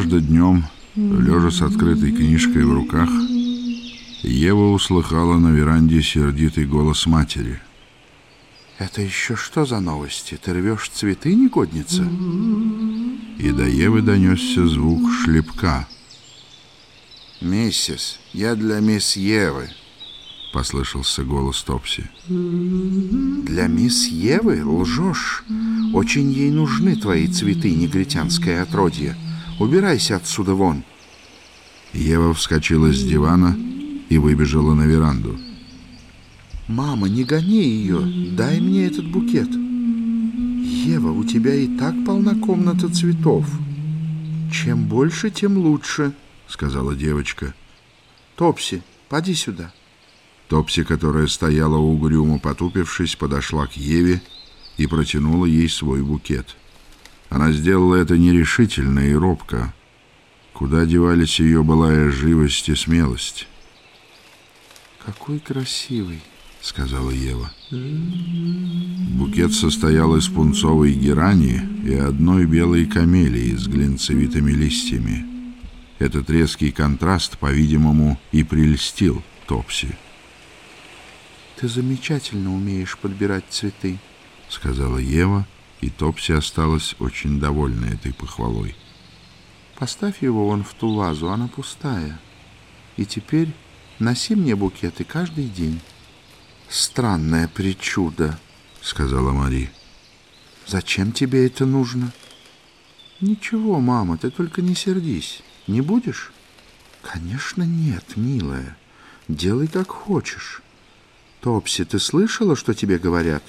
Однажды днем, лежа с открытой книжкой в руках, Ева услыхала на веранде сердитый голос матери. «Это еще что за новости? Ты рвешь цветы, негодница?» И до Евы донесся звук шлепка. «Миссис, я для мисс Евы», — послышался голос Топси. «Для мисс Евы лжешь. Очень ей нужны твои цветы, негритянское отродье. Убирайся отсюда вон». Ева вскочила с дивана и выбежала на веранду. «Мама, не гони ее. Дай мне этот букет». «Ева, у тебя и так полна комната цветов. Чем больше, тем лучше», — сказала девочка. «Топси, поди сюда». Топси, которая стояла угрюмо потупившись, подошла к Еве и протянула ей свой букет. Она сделала это нерешительно и робко. Куда девались ее былая живость и смелость? «Какой красивый!» — сказала Ева. Букет состоял из пунцовой герани и одной белой камелии с глинцевитыми листьями. Этот резкий контраст, по-видимому, и прельстил Топси. «Ты замечательно умеешь подбирать цветы», — сказала Ева, и Топси осталась очень довольна этой похвалой. «Поставь его вон в ту вазу, она пустая. И теперь носи мне букеты каждый день». «Странная причуда», — сказала Мари. «Зачем тебе это нужно?» «Ничего, мама, ты только не сердись. Не будешь?» «Конечно нет, милая. Делай как хочешь». «Топси, ты слышала, что тебе говорят?»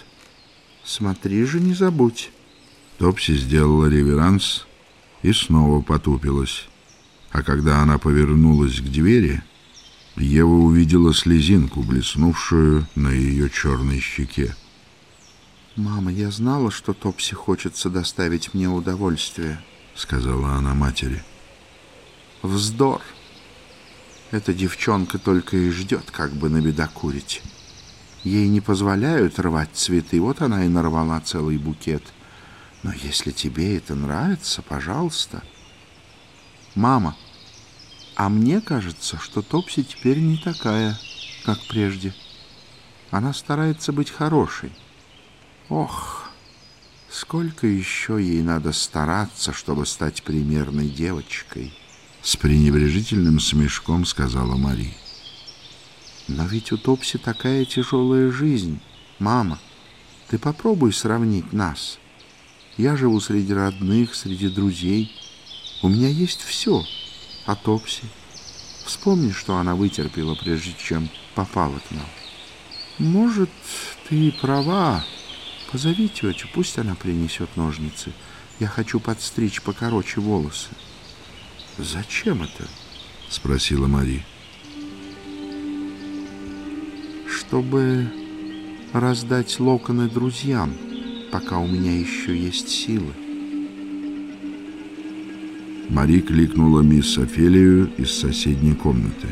«Смотри же, не забудь». Топси сделала реверанс и снова потупилась. А когда она повернулась к двери, Ева увидела слезинку, блеснувшую на ее черной щеке. «Мама, я знала, что Топси хочется доставить мне удовольствие», — сказала она матери. «Вздор! Эта девчонка только и ждет, как бы набедокурить». Ей не позволяют рвать цветы, вот она и нарвала целый букет. Но если тебе это нравится, пожалуйста. Мама, а мне кажется, что Топси теперь не такая, как прежде. Она старается быть хорошей. Ох, сколько еще ей надо стараться, чтобы стать примерной девочкой. С пренебрежительным смешком сказала Мария. Но ведь у Топси такая тяжелая жизнь. Мама, ты попробуй сравнить нас. Я живу среди родных, среди друзей. У меня есть все. А Топси? Вспомни, что она вытерпела, прежде чем попала к нам. Может, ты права. Позови тетю, пусть она принесет ножницы. Я хочу подстричь покороче волосы. Зачем это? Спросила Мария. Чтобы раздать локоны друзьям, пока у меня еще есть силы. Мари кликнула мисс Офелию из соседней комнаты.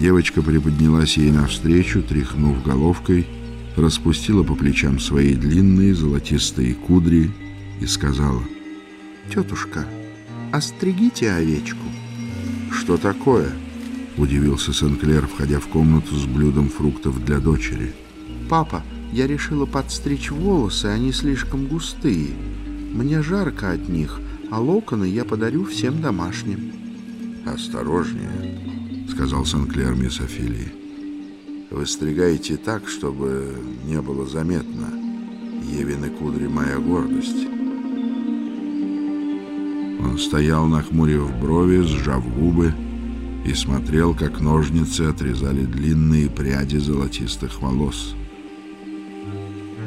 Девочка приподнялась ей навстречу, тряхнув головкой, распустила по плечам свои длинные золотистые кудри и сказала, «Тетушка, остригите овечку». «Что такое?» — удивился Сенклер, входя в комнату с блюдом фруктов для дочери. «Папа, я решила подстричь волосы, они слишком густые. Мне жарко от них, а локоны я подарю всем домашним». «Осторожнее», — сказал Сенклер мисс Офелии. «Вы стригаете так, чтобы не было заметно. Евины кудри — моя гордость». Он стоял, нахмурив брови, сжав губы, и смотрел, как ножницы отрезали длинные пряди золотистых волос.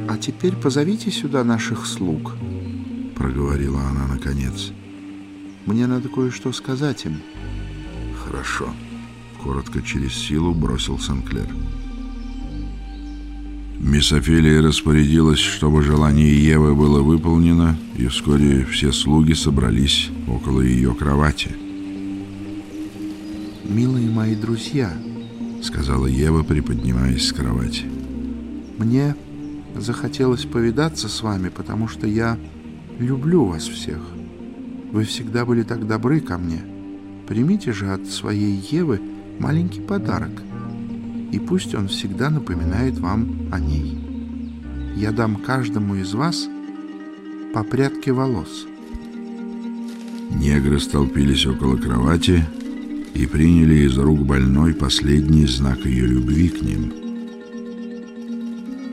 «А теперь позовите сюда наших слуг», — проговорила она наконец. «Мне надо кое-что сказать им». «Хорошо», — коротко через силу бросил Сенклер. Мисс Офелия распорядилась, чтобы желание Евы было выполнено, и вскоре все слуги собрались около ее кровати — «Милые мои друзья», — сказала Ева, приподнимаясь с кровати, — «мне захотелось повидаться с вами, потому что я люблю вас всех. Вы всегда были так добры ко мне. Примите же от своей Евы маленький подарок, и пусть он всегда напоминает вам о ней. Я дам каждому из вас по прядке волос. Негры столпились около кровати и приняли из рук больной последний знак ее любви к ним.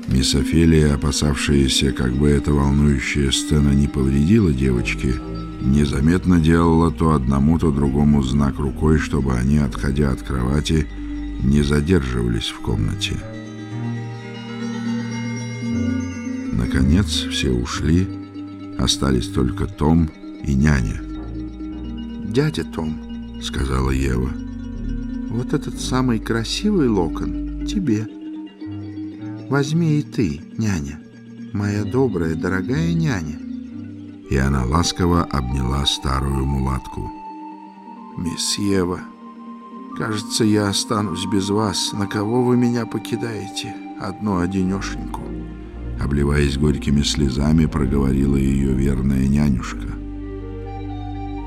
Мисс Офелия, опасавшаяся, как бы эта волнующая сцена не повредила девочке, незаметно делала то одному, то другому знак рукой, чтобы они, отходя от кровати, не задерживались в комнате. Наконец все ушли, остались только Том и няня. «Дядя Том», — сказала Ева, — «вот этот самый красивый локон тебе. Возьми и ты, няня, моя добрая, дорогая няня» и она ласково обняла старую мулатку. «Мисс Ева, кажется, я останусь без вас. На кого вы меня покидаете? Одну-одинешеньку?» Обливаясь горькими слезами, проговорила ее верная нянюшка.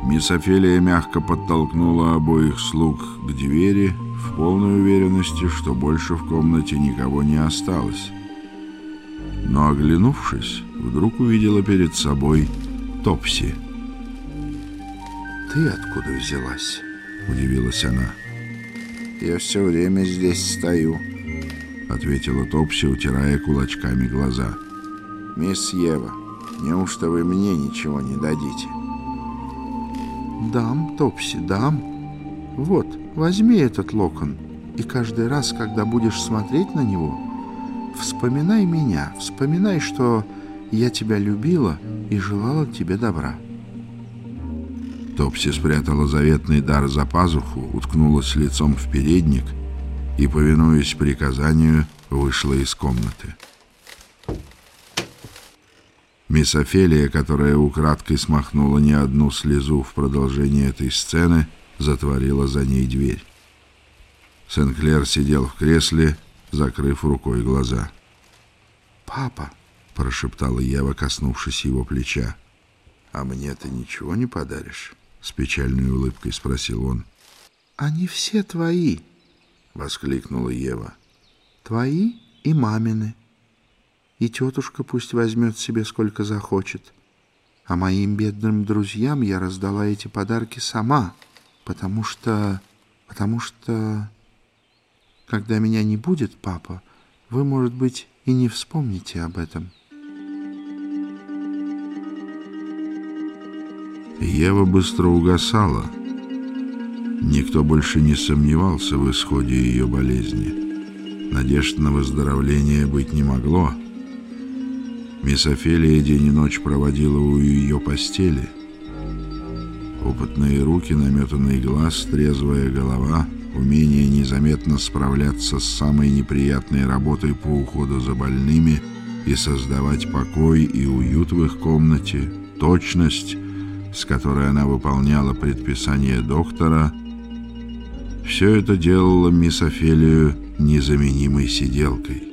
Мисс Офелия мягко подтолкнула обоих слуг к двери в полной уверенности, что больше в комнате никого не осталось. Но, оглянувшись, вдруг увидела перед собой Топси. «Ты откуда взялась?» — удивилась она. «Я все время здесь стою», — ответила Топси, утирая кулачками глаза. «Мисс Ева, неужто вы мне ничего не дадите?» «Дам, Топси, дам. Вот, возьми этот локон, и каждый раз, когда будешь смотреть на него, вспоминай меня, вспоминай, что я тебя любила и желала тебе добра. Топси спрятала заветный дар за пазуху, уткнулась лицом в передник и, повинуясь приказанию, вышла из комнаты. Мисс Офелия, которая украдкой смахнула не одну слезу в продолжении этой сцены, затворила за ней дверь. Сенклер сидел в кресле, закрыв рукой глаза. «Папа!» прошептала Ева, коснувшись его плеча. «А мне ты ничего не подаришь?» — с печальной улыбкой спросил он. «Они все твои!» — воскликнула Ева. «Твои и мамины. И тетушка пусть возьмет себе сколько захочет. А моим бедным друзьям я раздала эти подарки сама, потому что... потому что... Когда меня не будет, папа, вы, может быть, и не вспомните об этом». Ева быстро угасала. Никто больше не сомневался в исходе ее болезни. Надежд на выздоровление быть не могло. Мисс Офелия день и ночь проводила у ее постели. Опытные руки, наметанный глаз, трезвая голова, умение незаметно справляться с самой неприятной работой по уходу за больными и создавать покой и уют в их комнате, точность — с которой она выполняла предписание доктора, все это делало мисс Офелию незаменимой сиделкой.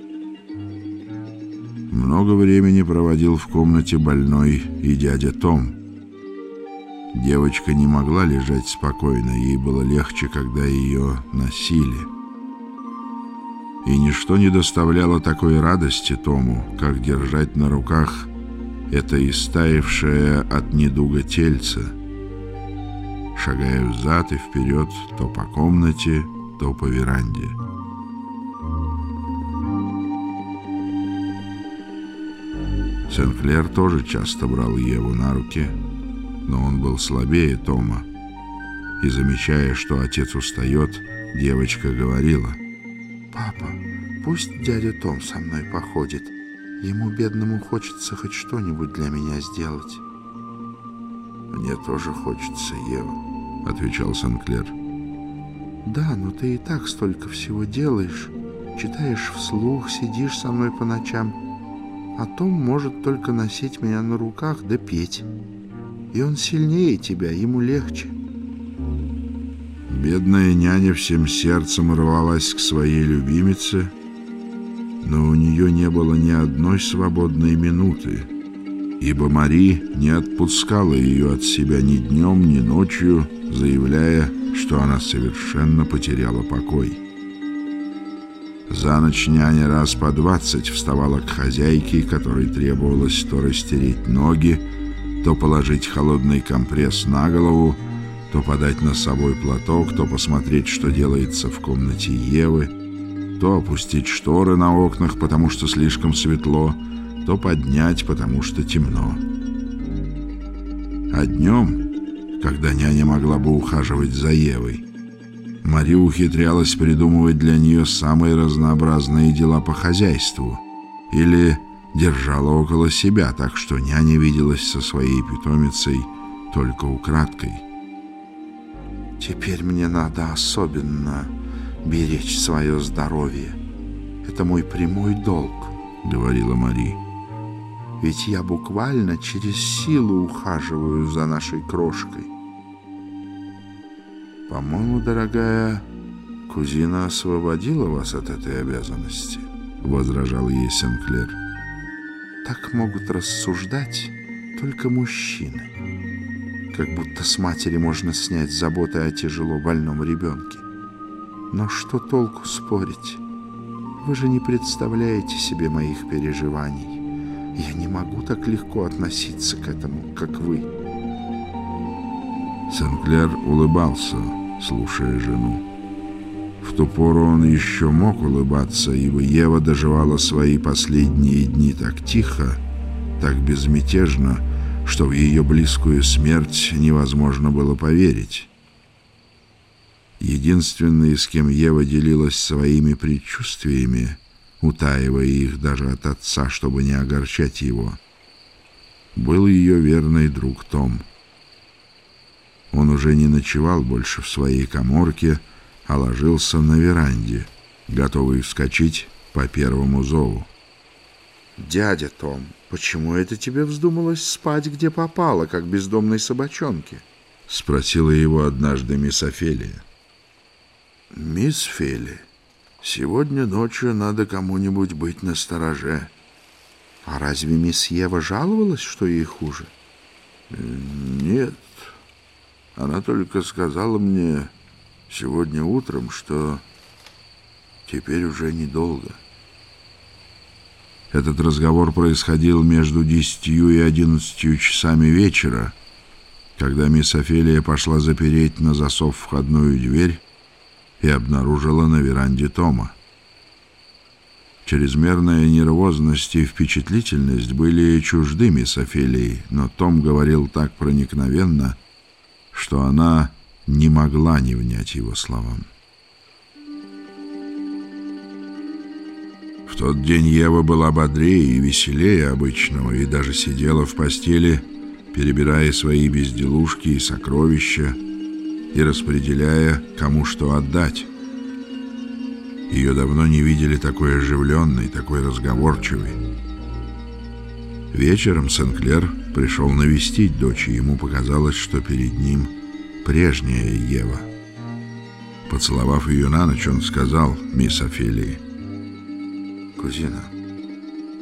Много времени проводил в комнате больной и дядя Том. Девочка не могла лежать спокойно, ей было легче, когда ее носили. И ничто не доставляло такой радости Тому, как держать на руках это истаившее от недуга тельце, шагая взад и вперед то по комнате, то по веранде. Сенклер тоже часто брал Еву на руки, но он был слабее Тома, и, замечая, что отец устает, девочка говорила, «Папа, пусть дядя Том со мной походит, Ему, бедному, хочется хоть что-нибудь для меня сделать. «Мне тоже хочется, Ева», — отвечал Сенклер. «Да, но ты и так столько всего делаешь. Читаешь вслух, сидишь со мной по ночам. А Том может только носить меня на руках да петь. И он сильнее тебя, ему легче». Бедная няня всем сердцем рвалась к своей любимице, — но у нее не было ни одной свободной минуты, ибо Мари не отпускала ее от себя ни днем, ни ночью, заявляя, что она совершенно потеряла покой. За ночь няня раз по двадцать вставала к хозяйке, которой требовалось то растереть ноги, то положить холодный компресс на голову, то подать носовой платок, то посмотреть, что делается в комнате Евы, то опустить шторы на окнах, потому что слишком светло, то поднять, потому что темно. А днем, когда няня могла бы ухаживать за Евой, Мария ухитрялась придумывать для нее самые разнообразные дела по хозяйству или держала около себя, так что няня виделась со своей питомицей только украдкой. Теперь мне надо особенно беречь свое здоровье. Это мой прямой долг, — говорила Мари. Ведь я буквально через силу ухаживаю за нашей крошкой. По-моему, дорогая, кузина освободила вас от этой обязанности, — возражал ей Сенклер. Так могут рассуждать только мужчины как будто с матери можно снять заботы о тяжело больном ребенке. Но что толку спорить? Вы же не представляете себе моих переживаний. Я не могу так легко относиться к этому, как вы. Сенклер улыбался, слушая жену. В ту пору он еще мог улыбаться, ибо Ева доживала свои последние дни так тихо, так безмятежно, что в ее близкую смерть невозможно было поверить. Единственный, с кем Ева делилась своими предчувствиями, утаивая их даже от отца, чтобы не огорчать его, был ее верный друг Том. Он уже не ночевал больше в своей коморке, а ложился на веранде, готовый вскочить по первому зову. «Дядя Том, почему это тебе вздумалось спать, где попало, как бездомной собачонке?» — спросила его однажды мисс Офелия. «Мисс Фели, сегодня ночью надо кому-нибудь быть на стороже. А разве мисс Ева жаловалась, что ей хуже?» «Нет. Она только сказала мне сегодня утром, что теперь уже недолго». Этот разговор происходил между десятью и одиннадцатью часами вечера, когда мисс Офелия пошла запереть на засов входную дверь и обнаружила на веранде Тома. Чрезмерная нервозность и впечатлительность были чужды мисс Офелии, но Том говорил так проникновенно, что она не могла не внять его словам. В тот день Ева была бодрее и веселее обычного и даже сидела в постели, перебирая свои безделушки и сокровища и распределяя, кому что отдать. Ее давно не видели такой оживленной, такой разговорчивой. Вечером Сенклер пришел навестить дочь, и ему показалось, что перед ним прежняя Ева. Поцеловав ее на ночь, он сказал мисс Офелии, кузина,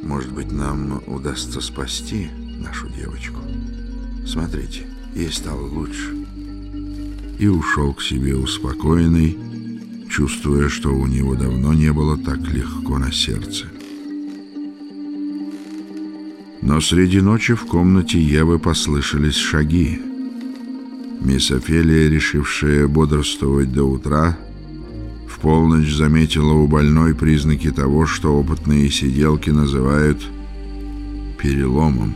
может быть, нам удастся спасти нашу девочку. Смотрите, ей стало лучше. И ушел к себе успокоенный, чувствуя, что у него давно не было так легко на сердце. Но среди ночи в комнате Евы послышались шаги. Мисс Офелия, решившая бодрствовать до утра, полночь заметила у больной признаки того, что опытные сиделки называют переломом.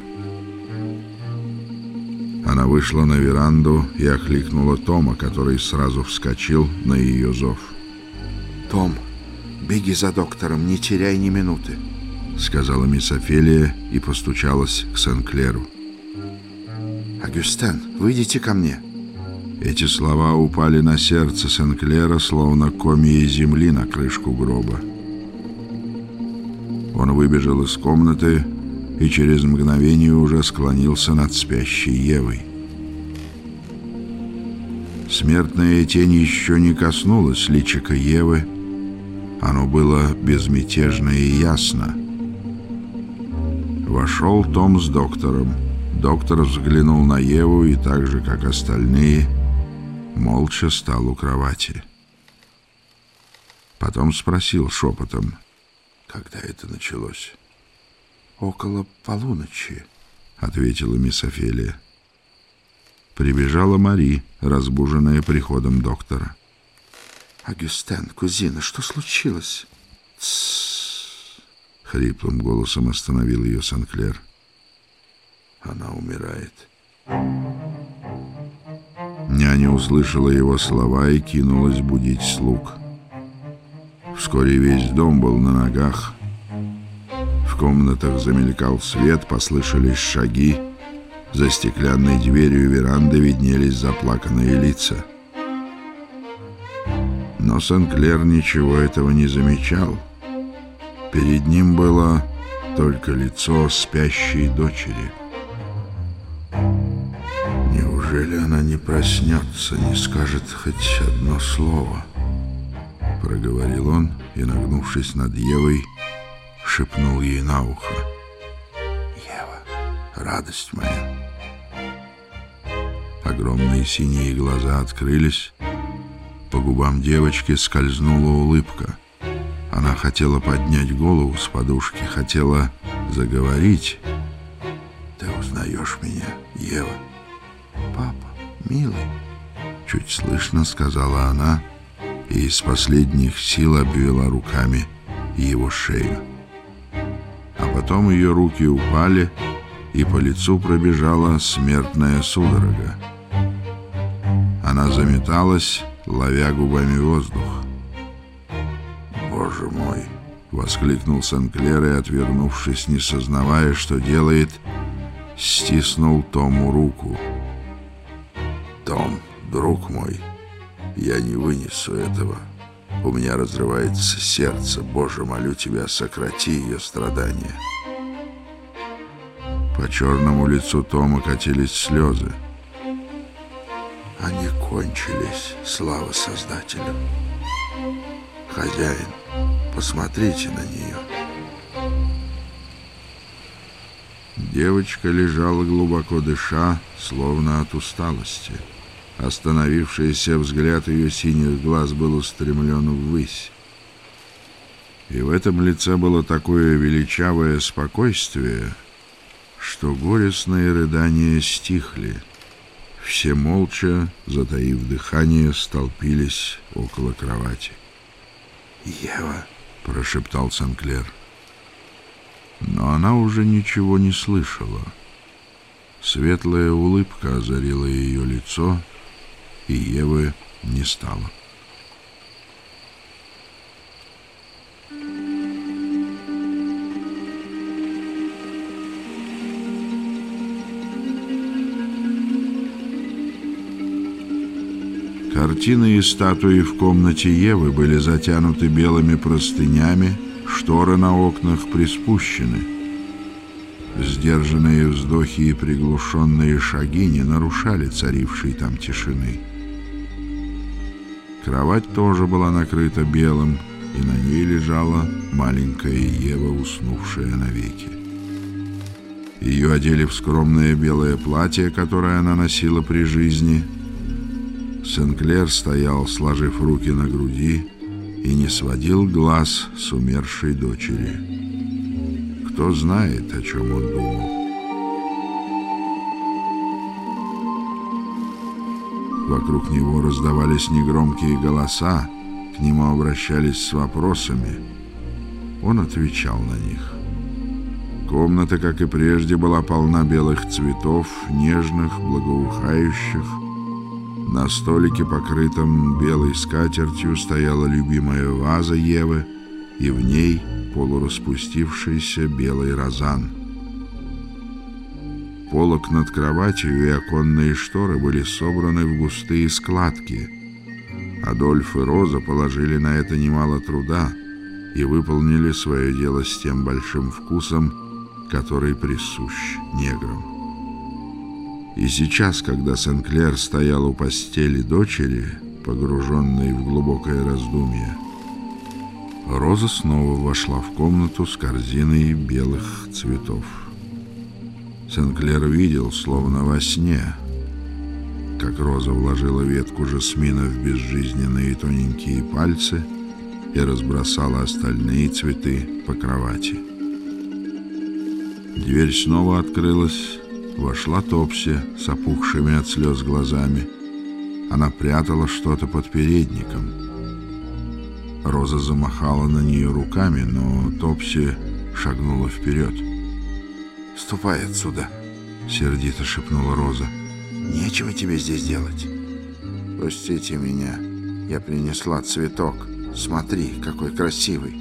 Она вышла на веранду и окликнула Тома, который сразу вскочил на ее зов. «Том, беги за доктором, не теряй ни минуты», — сказала мисс Офелия и постучалась к Сен-Клеру. «Агюстен, выйдите ко мне», эти слова упали на сердце Сенклера, словно комья земли на крышку гроба. Он выбежал из комнаты и через мгновение уже склонился над спящей Евой. Смертная тень еще не коснулась личика Евы. Оно было безмятежно и ясно. Вошел Том с доктором. Доктор взглянул на Еву и так же, как остальные, молча стал у кровати. Потом спросил шепотом, когда это началось. «Около полуночи», — ответила мисс Офелия. Прибежала Мари, разбуженная приходом доктора. «Агюстен, кузина, что случилось?» «Тссс!» — хриплым голосом остановил ее Санклер. «Она умирает». Няня услышала его слова и кинулась будить слуг. Вскоре весь дом был на ногах. В комнатах замелькал свет, послышались шаги. За стеклянной дверью веранды виднелись заплаканные лица. Но Сен-Клер ничего этого не замечал. Перед ним было только лицо спящей дочери. Неужели она не проснется, не скажет хоть одно слово? Проговорил он и, нагнувшись над Евой, шепнул ей на ухо. «Ева, радость моя!» Огромные синие глаза открылись. По губам девочки скользнула улыбка. Она хотела поднять голову с подушки, хотела заговорить. «Ты узнаешь меня, Ева?» «Папа, милый!» Чуть слышно сказала она и из последних сил обвела руками его шею. А потом ее руки упали, и по лицу пробежала смертная судорога. Она заметалась, ловя губами воздух. Воскликнул Сенклер и, отвернувшись, не сознавая, что делает, стиснул Тому руку. «Том, друг мой, я не вынесу этого. У меня разрывается сердце. Боже, молю тебя, сократи ее страдания». По черному лицу Тома катились слезы. Они кончились, слава Создателю. Хозяин, посмотрите на нее. Девочка лежала глубоко дыша, словно от усталости. Остановившийся взгляд ее синих глаз был устремлен ввысь. И в этом лице было такое величавое спокойствие, что горестные рыдания стихли. Все молча, затаив дыхание, столпились около кровати. «Ева!» — прошептал Санклер. Но она уже ничего не слышала. Светлая улыбка озарила ее лицо, и Евы не стало. Картины и статуи в комнате Евы были затянуты белыми простынями, шторы на окнах приспущены. Сдержанные вздохи и приглушенные шаги не нарушали царившей там тишины. Кровать тоже была накрыта белым, и на ней лежала маленькая Ева, уснувшая навеки. Ее одели в скромное белое платье, которое она носила при жизни — Сенклер стоял, сложив руки на груди, и не сводил глаз с умершей дочери. Кто знает, о чем он думал. Вокруг него раздавались негромкие голоса, к нему обращались с вопросами. Он отвечал на них. Комната, как и прежде, была полна белых цветов, нежных, благоухающих, на столике, покрытом белой скатертью, стояла любимая ваза Евы, и в ней полураспустившийся белый розан. Полок над кроватью и оконные шторы были собраны в густые складки. Адольф и Роза положили на это немало труда и выполнили свое дело с тем большим вкусом, который присущ неграм. И сейчас, когда Сенклер стоял у постели дочери, погруженной в глубокое раздумье, Роза снова вошла в комнату с корзиной белых цветов. Сенклер видел, словно во сне, как Роза вложила ветку жасмина в безжизненные тоненькие пальцы и разбросала остальные цветы по кровати. Дверь снова открылась, вошла Топси с опухшими от слез глазами. Она прятала что-то под передником. Роза замахала на нее руками, но Топси шагнула вперед. «Ступай отсюда!» — сердито шепнула Роза. «Нечего тебе здесь делать. Пустите меня. Я принесла цветок. Смотри, какой красивый!»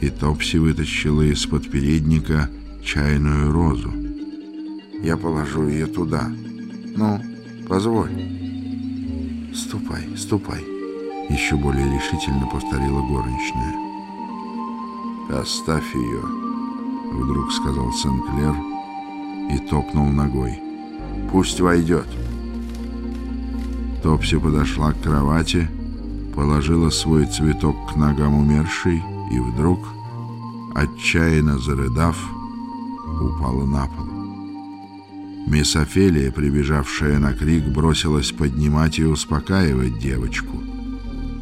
И Топси вытащила из-под передника чайную розу. «Я положу ее туда. Ну, позволь». «Ступай, ступай!» — еще более решительно повторила горничная. «Оставь ее!» — вдруг сказал Сенклер и топнул ногой. «Пусть войдет!» Топси подошла к кровати, положила свой цветок к ногам умершей и вдруг, отчаянно зарыдав, упала на пол. Мисс Офелия, прибежавшая на крик, бросилась поднимать и успокаивать девочку.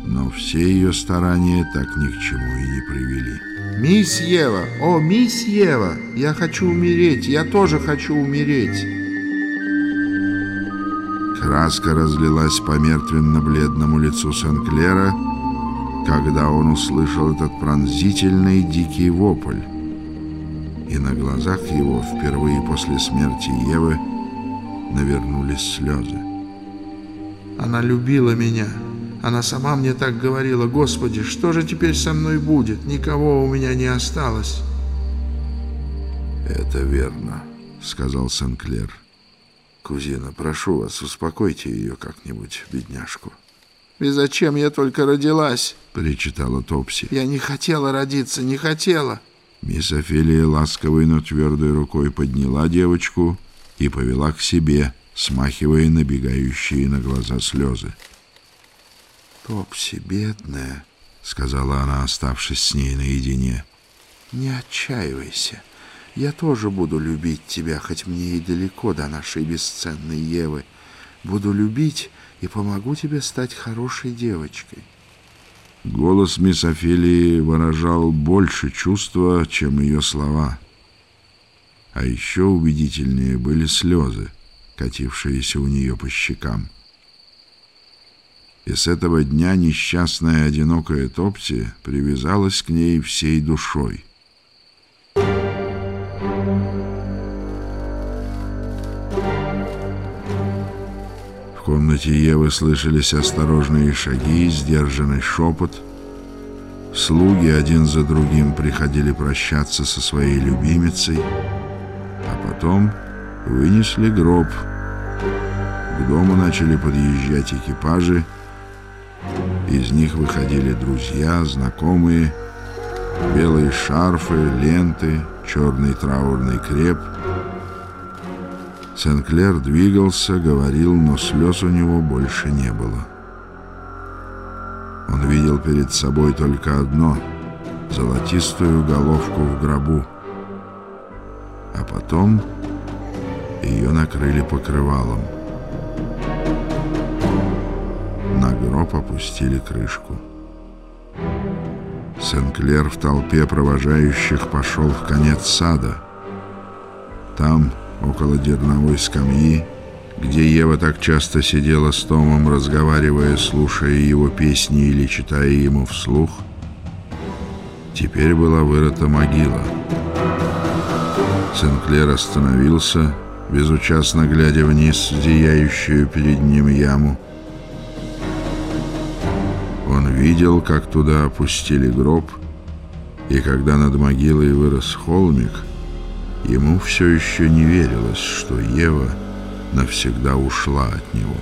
Но все ее старания так ни к чему и не привели. «Мисс Ева! О, мисс Ева! Я хочу умереть! Я тоже хочу умереть!» Краска разлилась по мертвенно-бледному лицу Сенклера, когда он услышал этот пронзительный дикий вопль. И на глазах его впервые после смерти Евы навернулись слезы. «Она любила меня!» Она сама мне так говорила, «Господи, что же теперь со мной будет? Никого у меня не осталось». «Это верно», — сказал Сенклер. «Кузина, прошу вас, успокойте ее как-нибудь, бедняжку». «И зачем я только родилась?» — причитала Топси. «Я не хотела родиться, не хотела». Мисс Офелия ласковой, но твердой рукой подняла девочку и повела к себе, смахивая набегающие на глаза слезы. «Топси, бедная», — сказала она, оставшись с ней наедине. «Не отчаивайся. Я тоже буду любить тебя, хоть мне и далеко до нашей бесценной Евы. Буду любить и помогу тебе стать хорошей девочкой». Голос мисс Офелии выражал больше чувства, чем ее слова. А еще убедительнее были слезы, катившиеся у нее по щекам. И с этого дня несчастная одинокая Топси привязалась к ней всей душой. Комнате Евы слышались осторожные шаги сдержанный шепот. Слуги один за другим приходили прощаться со своей любимицей, а потом вынесли гроб. К дому начали подъезжать экипажи, из них выходили друзья, знакомые, белые шарфы, ленты, черный траурный креп. Сенклер двигался, говорил, но слез у него больше не было. Он видел перед собой только одно — золотистую головку в гробу. А потом ее накрыли покрывалом — на гроб опустили крышку. Сенклер в толпе провожающих пошел в конец сада. Там, около дерновой скамьи, где Ева так часто сидела с Томом, разговаривая, слушая его песни или читая ему вслух, теперь была вырыта могила. Сенклер остановился, безучастно глядя вниз в зияющую перед ним яму, видел, как туда опустили гроб, и когда над могилой вырос холмик, ему все еще не верилось, что Ева навсегда ушла от него.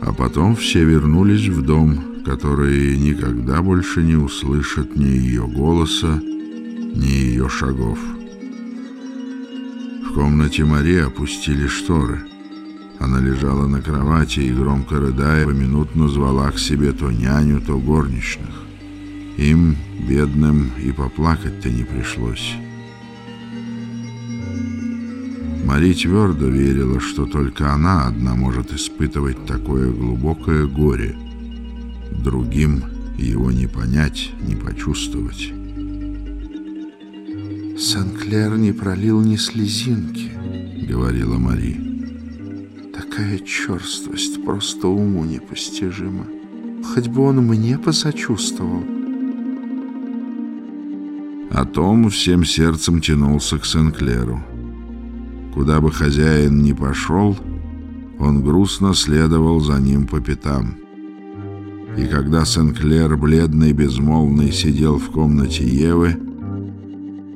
А потом все вернулись в дом, который никогда больше не услышат ни ее голоса, ни ее шагов. В комнате Марии опустили шторы — она лежала на кровати и, громко рыдая, поминутно звала к себе то няню, то горничных. Им, бедным, и поплакать-то не пришлось. Мари твердо верила, что только она одна может испытывать такое глубокое горе. Другим его не понять, не почувствовать. «Сен-Клер не пролил ни слезинки», — говорила Мари. «Такая черствость просто уму непостижима. Хоть бы он мне посочувствовал». А Том всем сердцем тянулся к Сен-Клеру. Куда бы хозяин ни пошел, он грустно следовал за ним по пятам. И когда Сен-Клер, бледный, безмолвный, сидел в комнате Евы,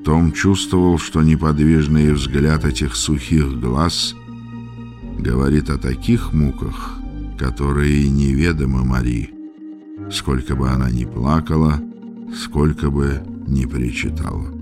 том чувствовал, что неподвижный взгляд этих сухих глаз говорит о таких муках, которые неведомы Мари, сколько бы она ни плакала, сколько бы ни причитала.